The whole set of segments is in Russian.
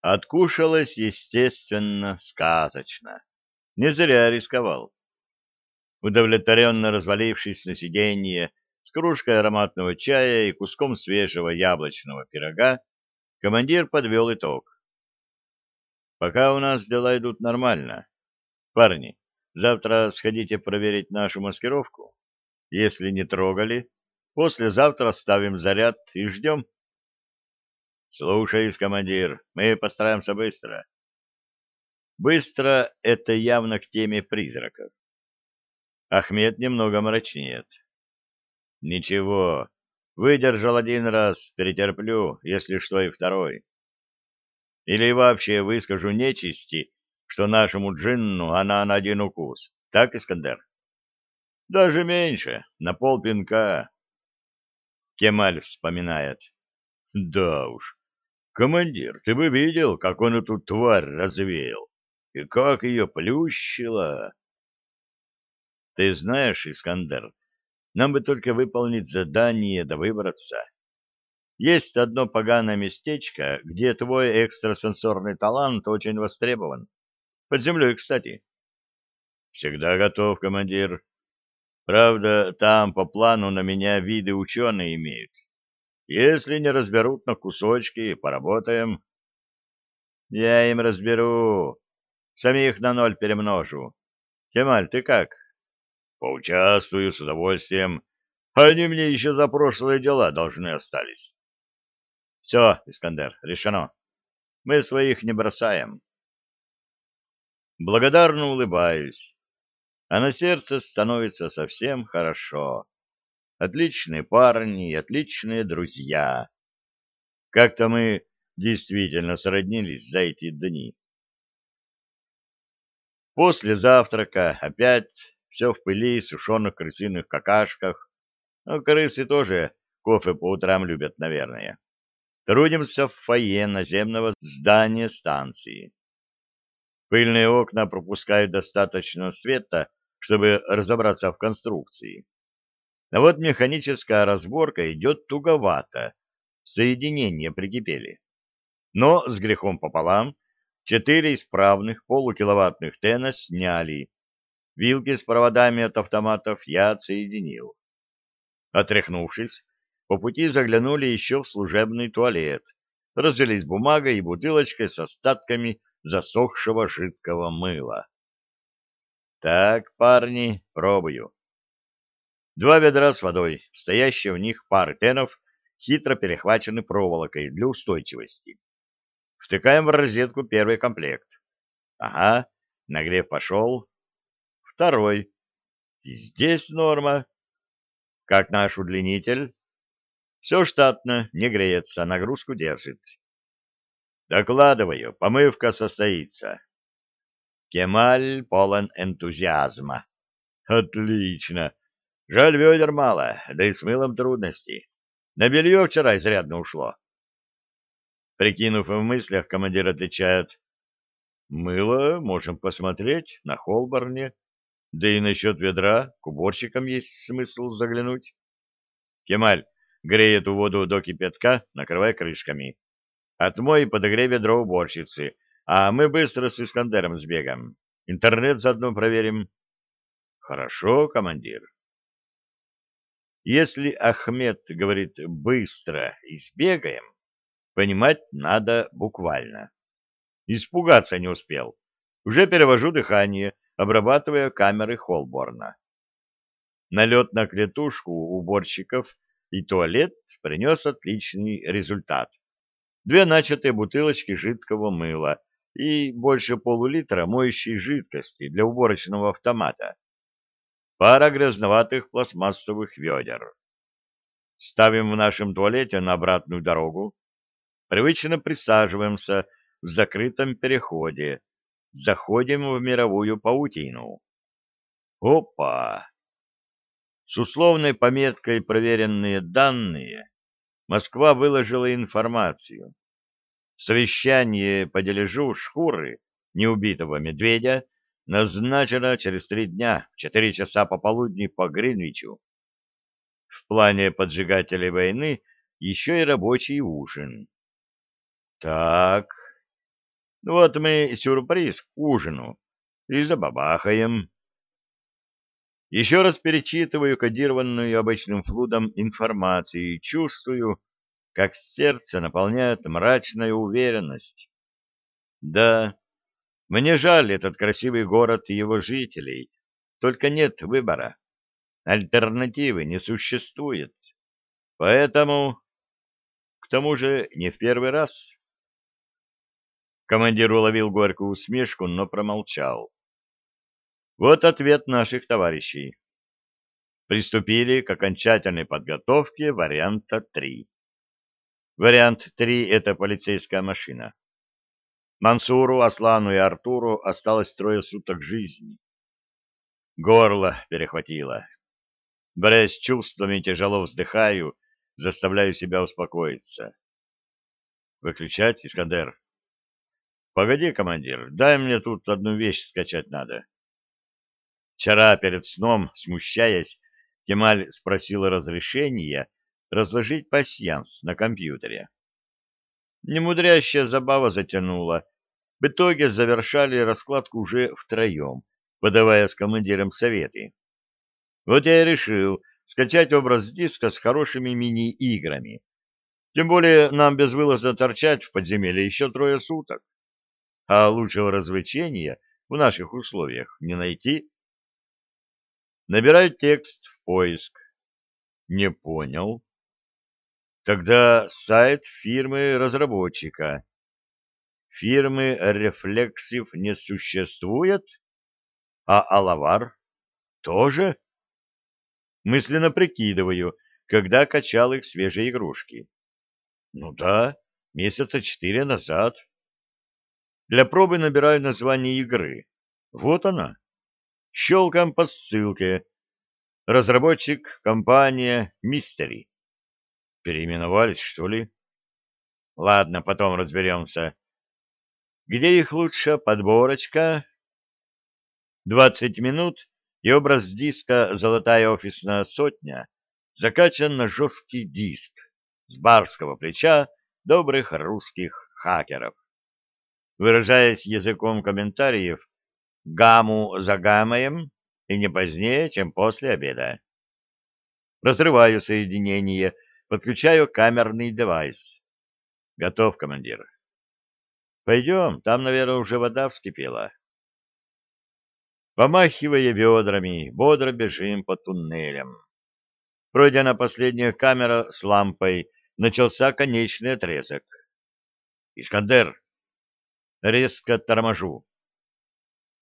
Откушалось, естественно, сказочно. Не зря рисковал. Удовлетворенно развалившись на сиденье с кружкой ароматного чая и куском свежего яблочного пирога, командир подвел итог. Пока у нас дела идут нормально. Парни, завтра сходите проверить нашу маскировку. Если не трогали, послезавтра ставим заряд и ждем. Слушаюсь, командир, мы постараемся быстро. Быстро — это явно к теме призраков. Ахмед немного мрачнеет. Ничего, выдержал один раз, перетерплю, если что и второй. Или вообще выскажу нечисти, что нашему джинну она на один укус. Так, Искандер? Даже меньше, на полпинка. Кемаль вспоминает. Да уж, командир, ты бы видел, как он эту тварь развеял, и как ее плющило. Ты знаешь, Искандер, нам бы только выполнить задание да выбраться. Есть одно поганое местечко, где твой экстрасенсорный талант очень востребован. Под землей, кстати. Всегда готов, командир. Правда, там по плану на меня виды ученые имеют. Если не разберут на кусочки, поработаем. Я им разберу. Самих на ноль перемножу. Кемаль, ты как? Поучаствую с удовольствием. Они мне еще за прошлые дела должны остались. Все, Искандер, решено. Мы своих не бросаем. Благодарно улыбаюсь. А на сердце становится совсем хорошо. Отличные парни и отличные друзья. Как-то мы действительно сроднились за эти дни. После завтрака опять все в пыли, сушеных крысиных какашках. Но крысы тоже кофе по утрам любят, наверное. Трудимся в фойе наземного здания станции. Пыльные окна пропускают достаточно света, чтобы разобраться в конструкции. А вот механическая разборка идет туговато, соединения прикипели. Но с грехом пополам четыре исправных полукиловаттных тена сняли. Вилки с проводами от автоматов я отсоединил. Отряхнувшись, по пути заглянули еще в служебный туалет, разжились бумагой и бутылочкой с остатками засохшего жидкого мыла. Так, парни, пробую. Два ведра с водой, стоящие в них пары тенов, хитро перехвачены проволокой для устойчивости. Втыкаем в розетку первый комплект. Ага, нагрев пошел. Второй. Здесь норма. Как наш удлинитель? Все штатно, не греется, нагрузку держит. Докладываю, помывка состоится. Кемаль полон энтузиазма. Отлично. Жаль, ведер мало, да и с мылом трудности. На белье вчера изрядно ушло. Прикинув в мыслях, командир отвечает. Мыло можем посмотреть на холборне. Да и насчет ведра к уборщикам есть смысл заглянуть. Кемаль, Грей эту воду до кипятка, накрывай крышками. Отмой и подогрей ведро уборщицы, а мы быстро с Искандером сбегаем. Интернет заодно проверим. Хорошо, командир. Если Ахмед говорит «быстро» и сбегаем, понимать надо буквально. Испугаться не успел. Уже перевожу дыхание, обрабатывая камеры Холборна. Налет на клетушку уборщиков и туалет принес отличный результат. Две начатые бутылочки жидкого мыла и больше полулитра моющей жидкости для уборочного автомата. Пара грязноватых пластмассовых ведер. Ставим в нашем туалете на обратную дорогу. Привычно присаживаемся в закрытом переходе. Заходим в мировую паутину. Опа! С условной пометкой «Проверенные данные» Москва выложила информацию. Совещание по дележу шкуры неубитого медведя назначено через три дня в четыре часа пополудни по Гринвичу. В плане поджигателей войны еще и рабочий ужин. Так, Вот мы сюрприз к ужину и забабахаем. Еще раз перечитываю кодированную обычным флудом информацию и чувствую, как сердце наполняет мрачная уверенность. Да, мне жаль этот красивый город и его жителей, только нет выбора. Альтернативы не существует. Поэтому, к тому же, не в первый раз. Командир уловил горькую усмешку, но промолчал. Вот ответ наших товарищей. Приступили к окончательной подготовке варианта 3. Вариант 3 — это полицейская машина. Мансуру, Аслану и Артуру осталось трое суток жизни. Горло перехватило. Борясь с чувствами, тяжело вздыхаю, заставляю себя успокоиться. Выключать, Искандер? Погоди, командир, дай мне тут одну вещь скачать надо. Вчера перед сном, смущаясь, Кемаль спросил разрешения разложить пасьянс на компьютере. Немудрящая забава затянула. В итоге завершали раскладку уже втроем, подавая с командиром советы. Вот я и решил скачать образ диска с хорошими мини-играми. Тем более нам безвылазно торчать в подземелье еще трое суток. А лучшего развлечения в наших условиях не найти. Набираю текст в поиск. Не понял. Тогда сайт фирмы-разработчика. Фирмы Рефлексив не существует? А Алавар тоже? Мысленно прикидываю, когда качал их свежие игрушки. Ну да, месяца четыре назад. Для пробы набираю название игры. Вот она. Щелкаем по ссылке. Разработчик, компания, Мистери. Переименовались, что ли? Ладно, потом разберемся. Где их лучше подборочка? Двадцать минут, и образ диска «Золотая офисная сотня» закачан на жесткий диск с барского плеча добрых русских хакеров. Выражаясь языком комментариев, гамму за гаммаем и не позднее, чем после обеда. Разрываю соединение, подключаю камерный девайс. Готов, командир. Пойдем, там, наверное, уже вода вскипела. Помахивая ведрами, бодро бежим по туннелям. Пройдя на последняя камера с лампой, начался конечный отрезок. «Искандер!» Резко торможу.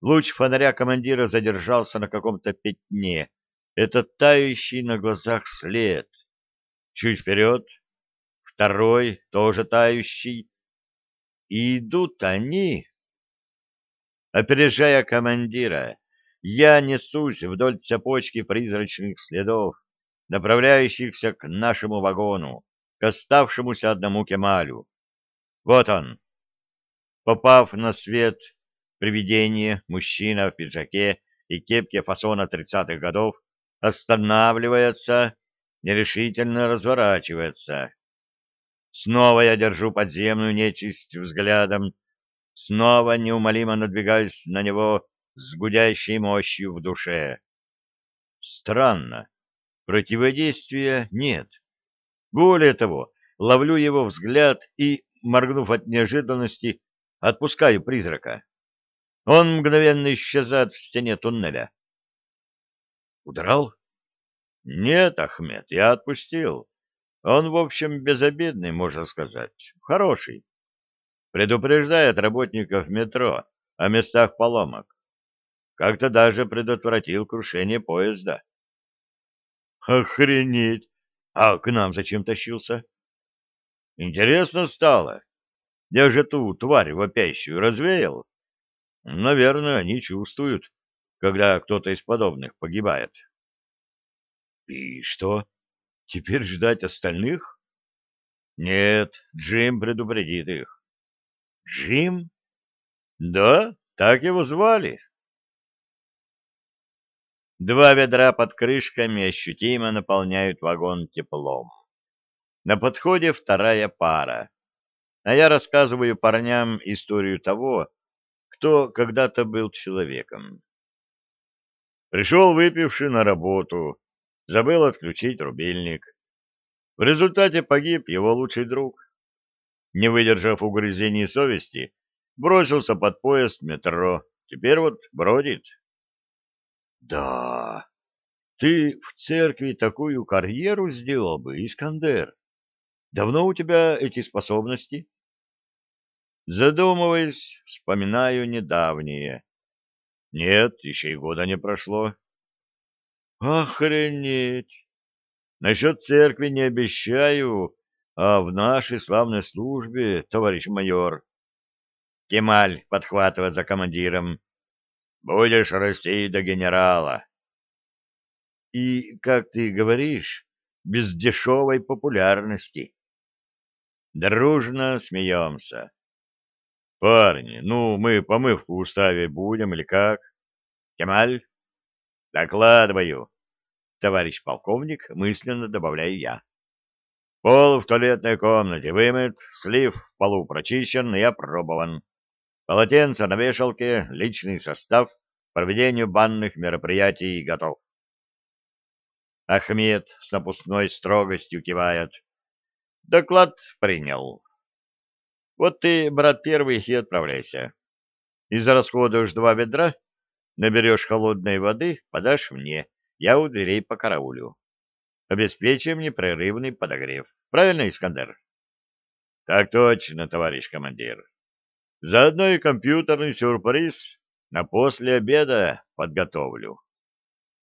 Луч фонаря командира задержался на каком-то пятне. Это тающий на глазах след. Чуть вперед. Второй, тоже тающий. И идут они... Опережая командира, я несусь вдоль цепочки призрачных следов, направляющихся к нашему вагону, к оставшемуся одному Кемалю. Вот он. Попав на свет, Привидение, мужчина в пиджаке и кепке фасона тридцатых годов, останавливается, нерешительно разворачивается. Снова я держу подземную нечисть взглядом, снова неумолимо надвигаюсь на него с гудящей мощью в душе. Странно, противодействия нет. Более того, ловлю его взгляд и, моргнув от неожиданности, отпускаю призрака. Он мгновенно исчезает в стене туннеля. Удрал? Нет, Ахмед, я отпустил. Он, в общем, безобидный, можно сказать. Хороший. Предупреждает работников метро о местах поломок. Как-то даже предотвратил крушение поезда. Охренеть! А к нам зачем тащился? Интересно стало. Я же ту тварь вопящую развеял. Наверное, они чувствуют, когда кто-то из подобных погибает. И что, теперь ждать остальных? Нет, Джим предупредит их. Джим? Да, так его звали. Два ведра под крышками ощутимо наполняют вагон теплом. На подходе вторая пара. а я рассказываю парням историю того, кто когда-то был человеком. Пришел выпивший на работу, забыл отключить рубильник. В результате погиб его лучший друг. Не выдержав угрызений совести, бросился под поезд метро. Теперь вот бродит. Да, ты в церкви такую карьеру сделал бы, Искандер. Давно у тебя эти способности? Задумываясь, вспоминаю недавнее. Нет, еще и года не прошло. Охренеть! Насчет церкви не обещаю, а в нашей славной службе, товарищ майор. Кемаль подхватывает за командиром. Будешь расти до генерала. И, как ты говоришь, без дешевой популярности. Дружно смеемся. Парни, ну, мы помывку уставить будем или как? Кемаль? Докладываю. Товарищ полковник, мысленно добавляю я. Пол в туалетной комнате вымыт, слив в полу прочищен и опробован. Полотенце на вешалке, личный состав, проведению банных мероприятий готов. Ахмед с напускной строгостью кивает. Доклад принял. Вот ты, брат первый, и отправляйся. Израсходуешь два ведра, наберешь холодной воды, подашь мне, я у дверей по караулю. Обеспечим непрерывный подогрев. Правильно, Искандер? Так точно, товарищ командир. Заодно и компьютерный сюрприз на после обеда подготовлю.